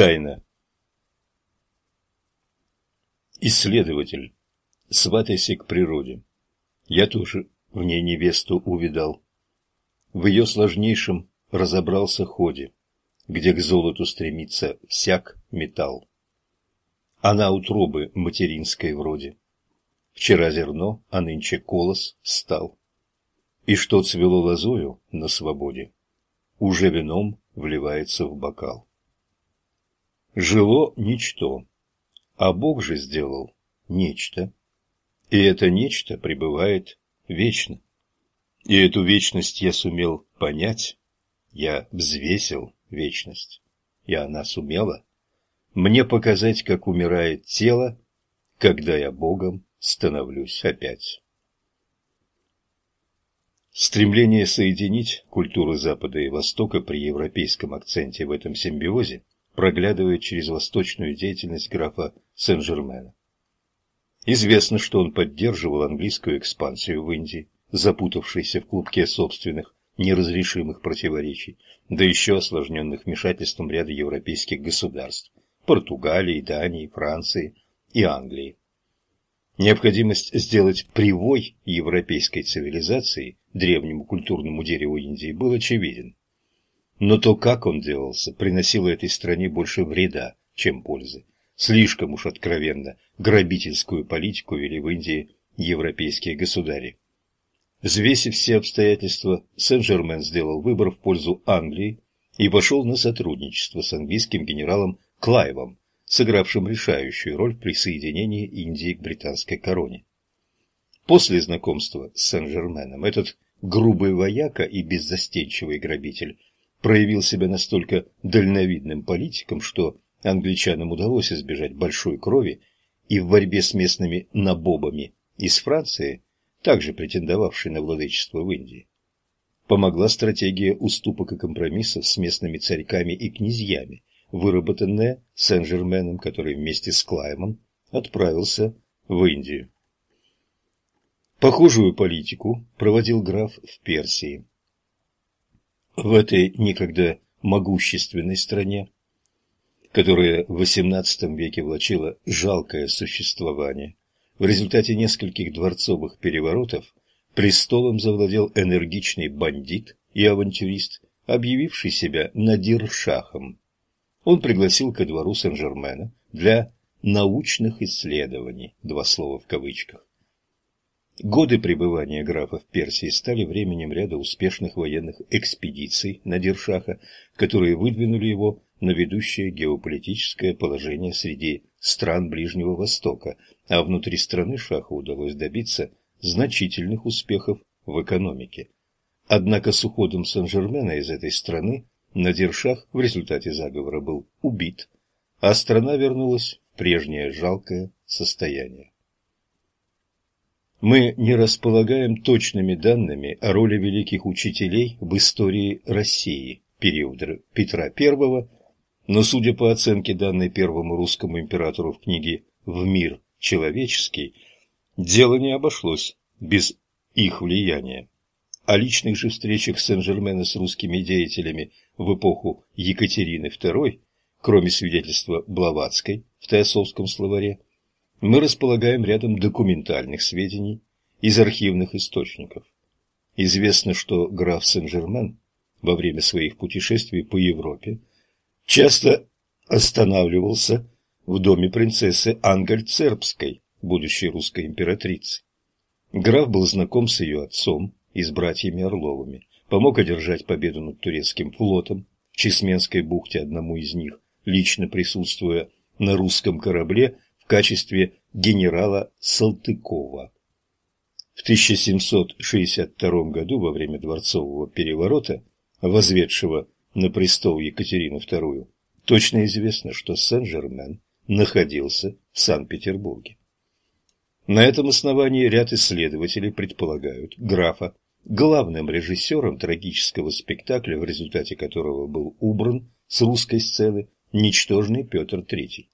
Тайна. Исследователь, сватайся к природе. Я тоже в ней невесту увидал. В ее сложнейшем разобрался ходе, где к золоту стремится всяк металл. Она утробы материнской вроде. Вчера зерно, а нынче колос стал. И что цвело лозою на свободе, уже вином вливается в бокал. Жило ничто, а Бог же сделал нечто, и это нечто пребывает вечно. И эту вечность я сумел понять, я взвесил вечность, и она сумела мне показать, как умирает тело, когда я Богом становлюсь опять. Стремление соединить культуры Запада и Востока при европейском акценте в этом симбиозе проглядывает через восточную деятельность графа Сен-Жермена. Известно, что он поддерживал английскую экспансию в Индии, запутавшийся в клубке собственных неразрешимых противоречий, да еще осложненных вмешательством ряда европейских государств – Португалии, Дании, Франции и Англии. Необходимость сделать привой европейской цивилизации древнему культурному дереву Индии был очевиден. Но то, как он делался, приносило этой стране больше вреда, чем пользы. Слишком уж откровенно грабительскую политику вели в Индии европейские государи. Взвесив все обстоятельства, Сен-Жермен сделал выбор в пользу Англии и пошел на сотрудничество с английским генералом Клайвом, сыгравшим решающую роль в присоединении Индии к британской короне. После знакомства с Сен-Жерменом этот грубый вояка и беззастенчивый грабитель проявил себя настолько дальновидным политиком, что англичанам удалось избежать большой крови и в борьбе с местными набобами из Франции также претендовавший на владычество в Индии. Помогла стратегия уступок и компромиссов с местными царьками и князьями, выработанная Сен-Жерменом, который вместе с Клаймом отправился в Индию. Похожую политику проводил граф в Персии. В этой некогда могущественной стране, которая в XVIII веке влачила жалкое существование, в результате нескольких дворцовых переворотов престолом завладел энергичный бандит и авантюрист, объявивший себя Надир-шахом. Он пригласил ко двору Сен-Жермена для научных исследований, два слова в кавычках. Годы пребывания графа в Персии стали временем ряда успешных военных экспедиций Надиршаха, которые выдвинули его на ведущее геополитическое положение среди стран Ближнего Востока, а внутри страны Шаху удалось добиться значительных успехов в экономике. Однако с уходом Сен-Жермена из этой страны Надир-Шах в результате заговора был убит, а страна вернулась в прежнее жалкое состояние. Мы не располагаем точными данными о роли великих учителей в истории России периода Петра I но, судя по оценке данной первому русскому императору в книге «В мир человеческий», дело не обошлось без их влияния. О личных же встречах Сен-Жермена с русскими деятелями в эпоху Екатерины II, кроме свидетельства Блаватской в Теософском словаре, мы располагаем рядом документальных сведений из архивных источников. Известно, что граф Сен-Жермен во время своих путешествий по Европе часто останавливался в доме принцессы Ангальцербской, будущей русской императрицы. Граф был знаком с ее отцом и с братьями Орловыми, помог одержать победу над турецким флотом в Чесменской бухте одному из них, лично присутствуя на русском корабле качестве генерала Салтыкова. В 1762 году во время дворцового переворота, возведшего на престол Екатерину II, точно известно, что Сен-Жермен находился в Санкт-Петербурге. На этом основании ряд исследователей предполагают графа главным режиссером трагического спектакля, в результате которого был убран с русской сцены ничтожный Петр III.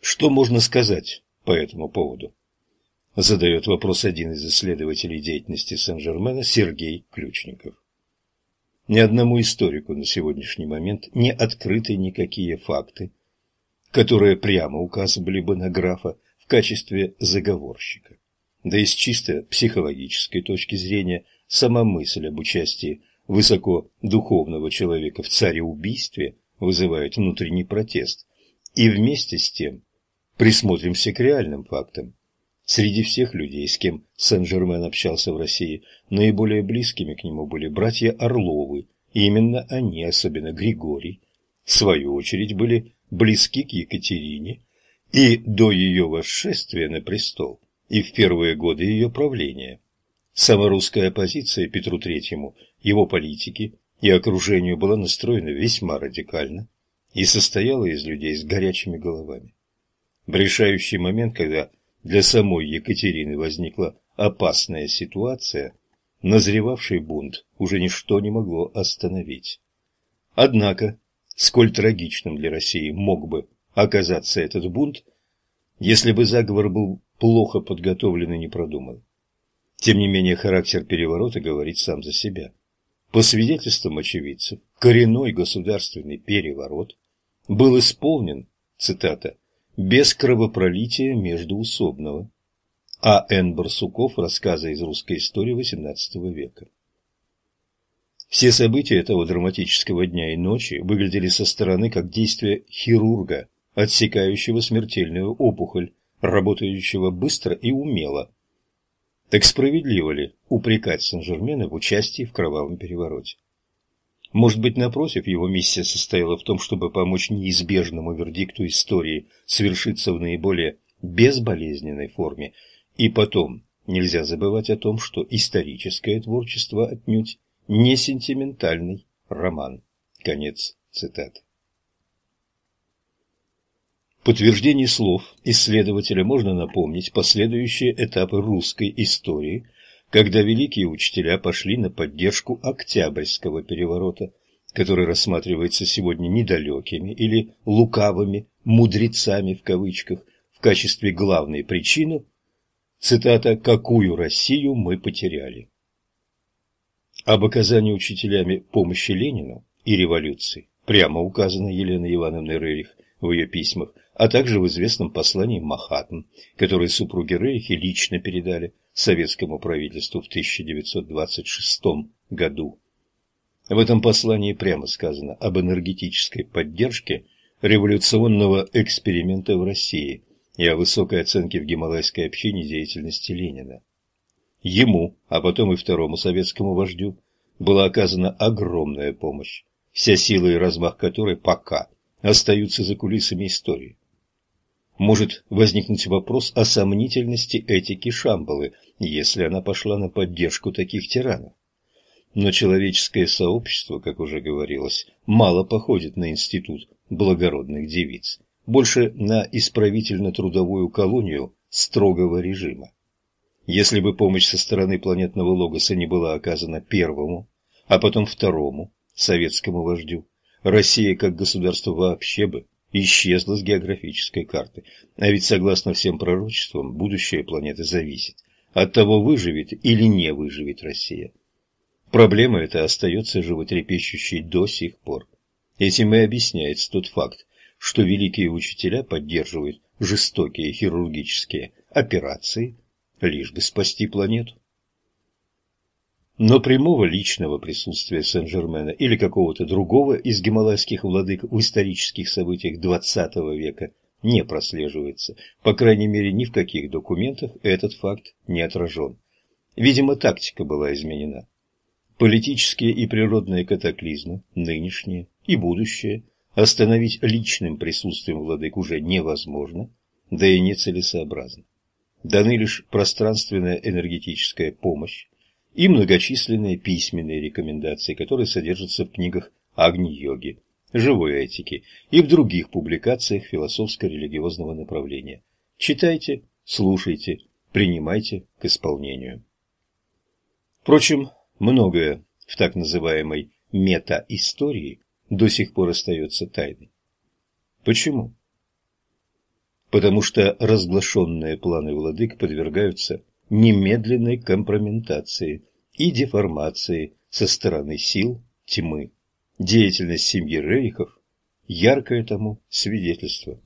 Что можно сказать по этому поводу? Задает вопрос один из исследователей деятельности Сен-Жермена Сергей Ключников. Ни одному историку на сегодняшний момент не открыты никакие факты, которые прямо указывали бы на графа в качестве заговорщика. Да и с чисто психологической точки зрения сама мысль об участии высокодуховного человека в цареубийстве вызывает внутренний протест. И вместе с тем присмотримся к реальным фактам. Среди всех людей, с кем Сен-Жермен общался в России, наиболее близкими к нему были братья Орловы, именно они, особенно Григорий, в свою очередь были близки к Екатерине и до ее восшествия на престол, и в первые годы ее правления. Сама русская оппозиция Петру Третьему, его политики и окружению была настроена весьма радикально и состояла из людей с горячими головами. В решающий момент, когда для самой Екатерины возникла опасная ситуация, назревавший бунт уже ничто не могло остановить. Однако, сколь трагичным для России мог бы оказаться этот бунт, если бы заговор был плохо подготовлен и не продуман. Тем не менее, характер переворота говорит сам за себя. По свидетельствам очевидцев, коренной государственный переворот был исполнен, цитата, «без кровопролития междуусобного». А. Н. Барсуков. Рассказы из русской истории XVIII века. Все события этого драматического дня и ночи выглядели со стороны как действие хирурга, отсекающего смертельную опухоль, работающего быстро и умело. Так справедливо ли упрекать Сен-Жермена в участии в кровавом перевороте? Может быть, напротив, его миссия состояла в том, чтобы помочь неизбежному вердикту истории свершиться в наиболее безболезненной форме. И потом, нельзя забывать о том, что историческое творчество отнюдь не сентиментальный роман. Конец цитаты. В подтверждении слов исследователя можно напомнить последующие этапы русской истории, когда великие учителя пошли на поддержку Октябрьского переворота, который рассматривается сегодня недалекими или лукавыми «мудрецами» в кавычках в качестве главной причины, цитата «какую Россию мы потеряли». Об оказании учителями помощи Ленину и революции прямо указано Еленой Ивановной Рерих в ее письмах, а также в известном послании Махатм, которое супруги Рерихи лично передали советскому правительству в 1926 году. В этом послании прямо сказано об энергетической поддержке революционного эксперимента в России и о высокой оценке в гималайской общине деятельности Ленина. Ему, а потом и второму советскому вождю, была оказана огромная помощь, вся сила и размах которой пока остаются за кулисами истории. Может возникнуть вопрос о сомнительности этики Шамбалы, если она пошла на поддержку таких тиранов. Но человеческое сообщество, как уже говорилось, мало походит на институт благородных девиц, больше на исправительно-трудовую колонию строгого режима. Если бы помощь со стороны планетного логоса не была оказана первому, а потом второму советскому вождю, Россия как государство вообще бы исчезла с географической карты. А ведь согласно всем пророчествам, будущее планеты зависит от того, выживет или не выживет Россия. Проблема эта остается животрепещущей до сих пор. Этим и объясняется тот факт, что великие учителя поддерживают жестокие хирургические операции, лишь бы спасти планету. Но прямого личного присутствия Сен-Жермена или какого-то другого из гималайских владык в исторических событиях XX века не прослеживается. По крайней мере, ни в каких документах этот факт не отражен. Видимо, тактика была изменена. Политические и природные катаклизмы, нынешние и будущее, остановить личным присутствием владык уже невозможно, да и нецелесообразно даны лишь пространственная энергетическая помощь и многочисленные письменные рекомендации, которые содержатся в книгах Агни-йоги, живой этики и в других публикациях философско-религиозного направления. Читайте, слушайте, принимайте к исполнению. Впрочем, многое в так называемой мета-истории до сих пор остается тайной. Почему? потому что разглашенные планы владык подвергаются немедленной компрометации и деформации со стороны сил тьмы. Деятельность семьи Рерихов – яркое тому свидетельство.